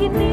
give me